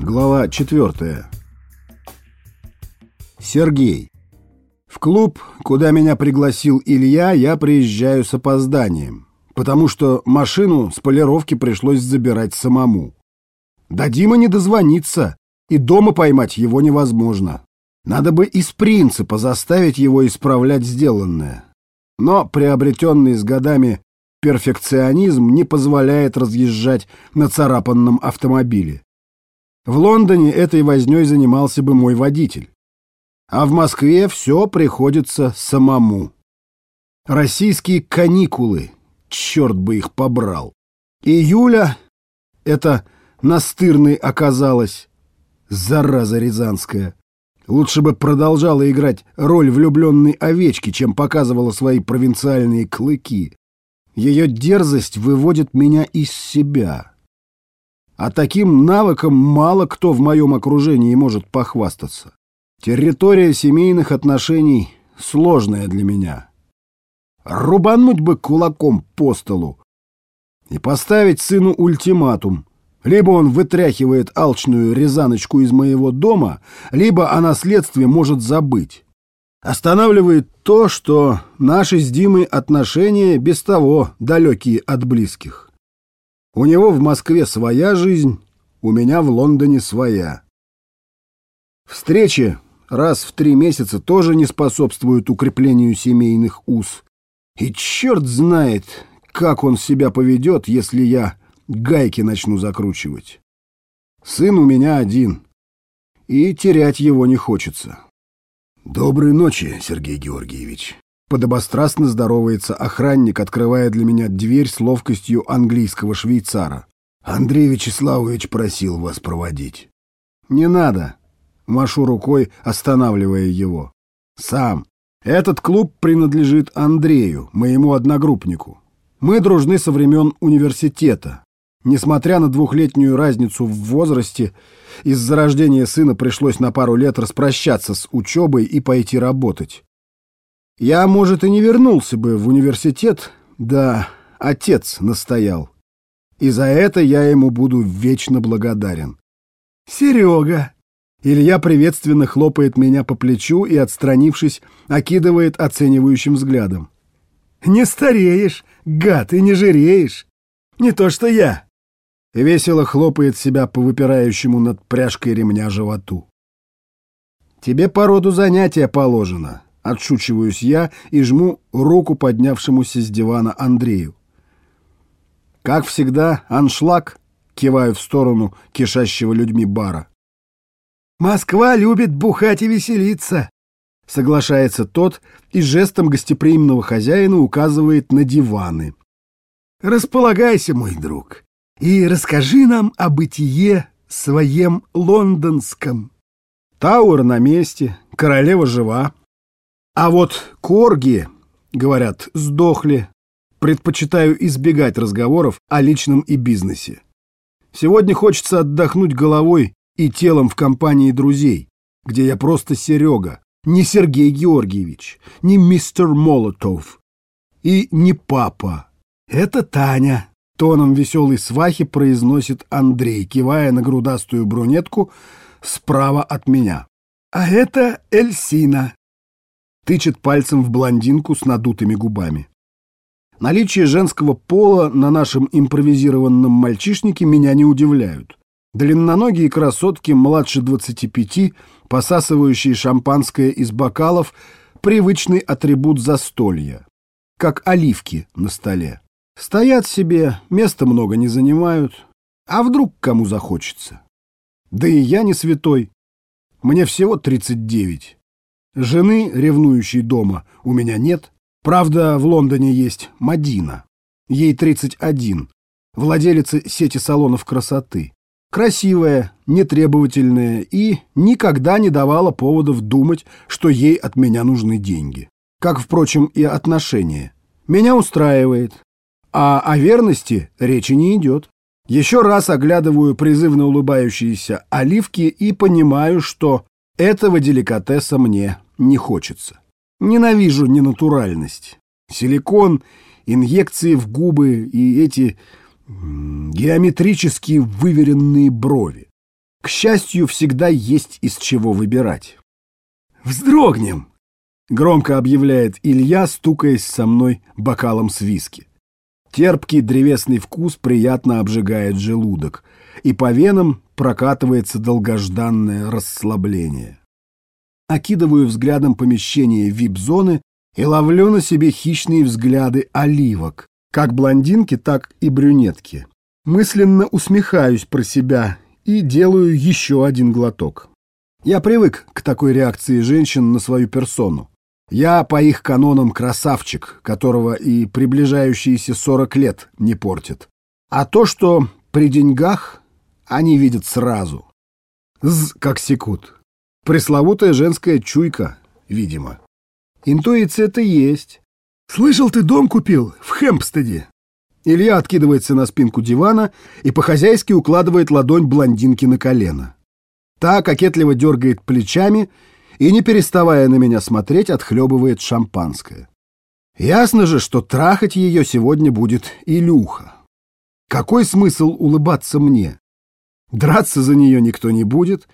Глава 4. Сергей. В клуб, куда меня пригласил Илья, я приезжаю с опозданием, потому что машину с полировки пришлось забирать самому. До Дима не дозвониться, и дома поймать его невозможно. Надо бы из принципа заставить его исправлять сделанное. Но приобретенный с годами перфекционизм не позволяет разъезжать на царапанном автомобиле. В Лондоне этой вознёй занимался бы мой водитель. А в Москве все приходится самому. Российские каникулы, черт бы их побрал. И Юля, это настырной оказалась, зараза рязанская. Лучше бы продолжала играть роль влюбленной овечки, чем показывала свои провинциальные клыки. Ее дерзость выводит меня из себя. А таким навыком мало кто в моем окружении может похвастаться. Территория семейных отношений сложная для меня. Рубануть бы кулаком по столу и поставить сыну ультиматум. Либо он вытряхивает алчную резаночку из моего дома, либо о наследстве может забыть. Останавливает то, что наши с Димой отношения без того далекие от близких. У него в Москве своя жизнь, у меня в Лондоне своя. Встречи раз в три месяца тоже не способствуют укреплению семейных уз. И черт знает, как он себя поведет, если я гайки начну закручивать. Сын у меня один, и терять его не хочется. Доброй ночи, Сергей Георгиевич. Подобострастно здоровается охранник, открывая для меня дверь с ловкостью английского швейцара. «Андрей Вячеславович просил вас проводить». «Не надо», — машу рукой, останавливая его. «Сам. Этот клуб принадлежит Андрею, моему одногруппнику. Мы дружны со времен университета. Несмотря на двухлетнюю разницу в возрасте, из-за рождения сына пришлось на пару лет распрощаться с учебой и пойти работать. Я, может, и не вернулся бы в университет, да отец настоял. И за это я ему буду вечно благодарен. «Серега!» Илья приветственно хлопает меня по плечу и, отстранившись, окидывает оценивающим взглядом. «Не стареешь, гад, и не жиреешь. Не то что я!» Весело хлопает себя по выпирающему над пряжкой ремня животу. «Тебе по роду занятия положено. Отшучиваюсь я и жму руку поднявшемуся с дивана Андрею. Как всегда, аншлаг, киваю в сторону кишащего людьми бара. «Москва любит бухать и веселиться», — соглашается тот и жестом гостеприимного хозяина указывает на диваны. «Располагайся, мой друг, и расскажи нам о бытие своем лондонском». Тауэр на месте, королева жива, а вот корги, говорят, сдохли. Предпочитаю избегать разговоров о личном и бизнесе. Сегодня хочется отдохнуть головой и телом в компании друзей, где я просто Серега, не Сергей Георгиевич, не мистер Молотов и не папа. Это Таня, тоном веселой свахи произносит Андрей, кивая на грудастую брюнетку справа от меня. А это Эльсина, тычет пальцем в блондинку с надутыми губами. Наличие женского пола на нашем импровизированном мальчишнике меня не удивляют. Длинноногие красотки младше 25, посасывающие шампанское из бокалов, привычный атрибут застолья, как оливки на столе. Стоят себе, места много не занимают, а вдруг кому захочется. Да и я не святой, мне всего 39. Жены, ревнующей дома, у меня нет. Правда, в Лондоне есть Мадина. Ей 31. Владелица сети салонов красоты. Красивая, нетребовательная и никогда не давала поводов думать, что ей от меня нужны деньги. Как, впрочем, и отношения. Меня устраивает. А о верности речи не идет. Еще раз оглядываю призывно улыбающиеся оливки и понимаю, что этого деликатеса мне не хочется. Ненавижу ненатуральность. Силикон, инъекции в губы и эти геометрически выверенные брови. К счастью, всегда есть из чего выбирать. «Вздрогнем!» — громко объявляет Илья, стукаясь со мной бокалом с виски. Терпкий древесный вкус приятно обжигает желудок, и по венам прокатывается долгожданное расслабление. Окидываю взглядом помещение вип-зоны и ловлю на себе хищные взгляды оливок, как блондинки, так и брюнетки. Мысленно усмехаюсь про себя и делаю еще один глоток. Я привык к такой реакции женщин на свою персону. Я по их канонам красавчик, которого и приближающиеся сорок лет не портит. А то, что при деньгах, они видят сразу. З, как секут. Пресловутая женская чуйка, видимо. Интуиция-то есть. «Слышал, ты дом купил в Хэмпстеде?» Илья откидывается на спинку дивана и по-хозяйски укладывает ладонь блондинки на колено. Та кокетливо дергает плечами и, не переставая на меня смотреть, отхлебывает шампанское. Ясно же, что трахать ее сегодня будет Илюха. Какой смысл улыбаться мне? Драться за нее никто не будет,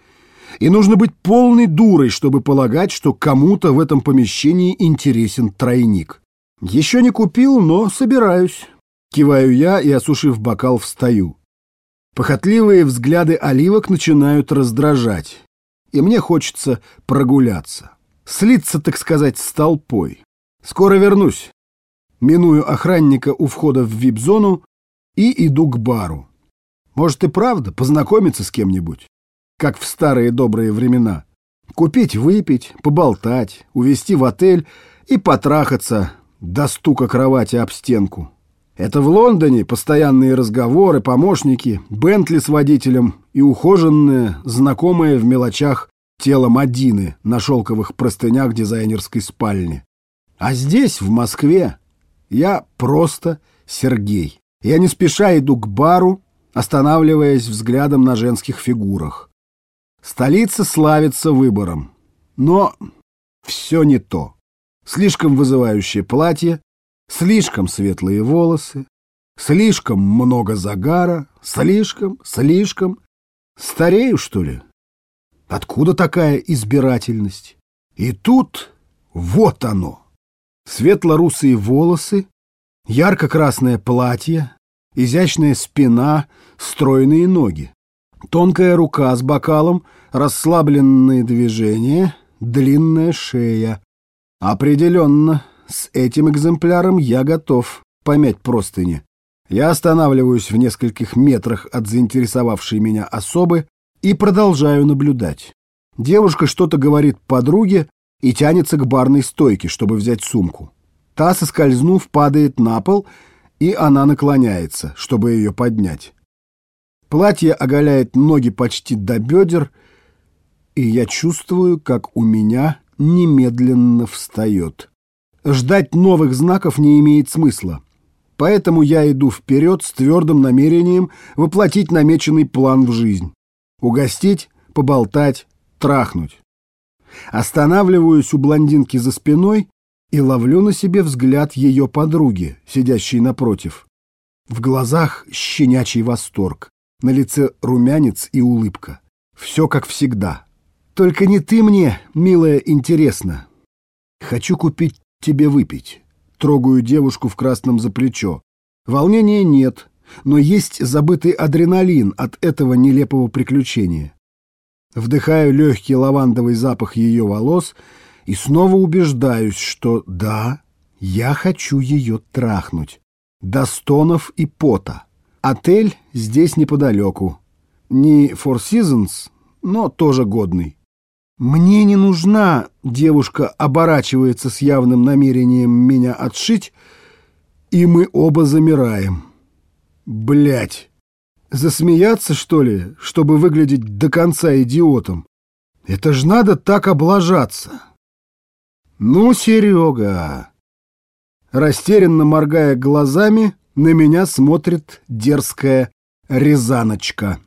и нужно быть полной дурой, чтобы полагать, что кому-то в этом помещении интересен тройник. Еще не купил, но собираюсь. Киваю я и, осушив бокал, встаю. Похотливые взгляды оливок начинают раздражать, и мне хочется прогуляться. Слиться, так сказать, с толпой. Скоро вернусь. Миную охранника у входа в вип-зону и иду к бару. Может и правда познакомиться с кем-нибудь, как в старые добрые времена. Купить выпить, поболтать, увезти в отель и потрахаться до стука кровати об стенку. Это в Лондоне постоянные разговоры, помощники, Бентли с водителем и ухоженное, знакомое в мелочах тело Мадины на шелковых простынях дизайнерской спальни. А здесь, в Москве, я просто Сергей. Я не спеша иду к бару, останавливаясь взглядом на женских фигурах. Столица славится выбором, но все не то. Слишком вызывающее платье, Слишком светлые волосы, слишком много загара, слишком, слишком... Старею, что ли? Откуда такая избирательность? И тут вот оно. Светло-русые волосы, ярко-красное платье, изящная спина, стройные ноги. Тонкая рука с бокалом, расслабленные движения, длинная шея. Определенно с этим экземпляром я готов помять простыни. Я останавливаюсь в нескольких метрах от заинтересовавшей меня особы и продолжаю наблюдать. Девушка что-то говорит подруге и тянется к барной стойке, чтобы взять сумку. Та, соскользнув, падает на пол, и она наклоняется, чтобы ее поднять. Платье оголяет ноги почти до бедер, и я чувствую, как у меня немедленно встает. Ждать новых знаков не имеет смысла. Поэтому я иду вперед с твердым намерением воплотить намеченный план в жизнь. Угостить, поболтать, трахнуть. Останавливаюсь у блондинки за спиной и ловлю на себе взгляд ее подруги, сидящей напротив. В глазах щенячий восторг, на лице румянец и улыбка. Все как всегда. Только не ты мне, милая, интересна. Хочу купить тебе выпить. Трогаю девушку в красном за плечо. Волнения нет, но есть забытый адреналин от этого нелепого приключения. Вдыхаю легкий лавандовый запах ее волос и снова убеждаюсь, что да, я хочу ее трахнуть. До стонов и пота. Отель здесь неподалеку. Не Four Seasons, но тоже годный. «Мне не нужна!» — девушка оборачивается с явным намерением меня отшить, и мы оба замираем. Блять! Засмеяться, что ли, чтобы выглядеть до конца идиотом? Это ж надо так облажаться! Ну, Серега! Растерянно моргая глазами, на меня смотрит дерзкая Рязаночка.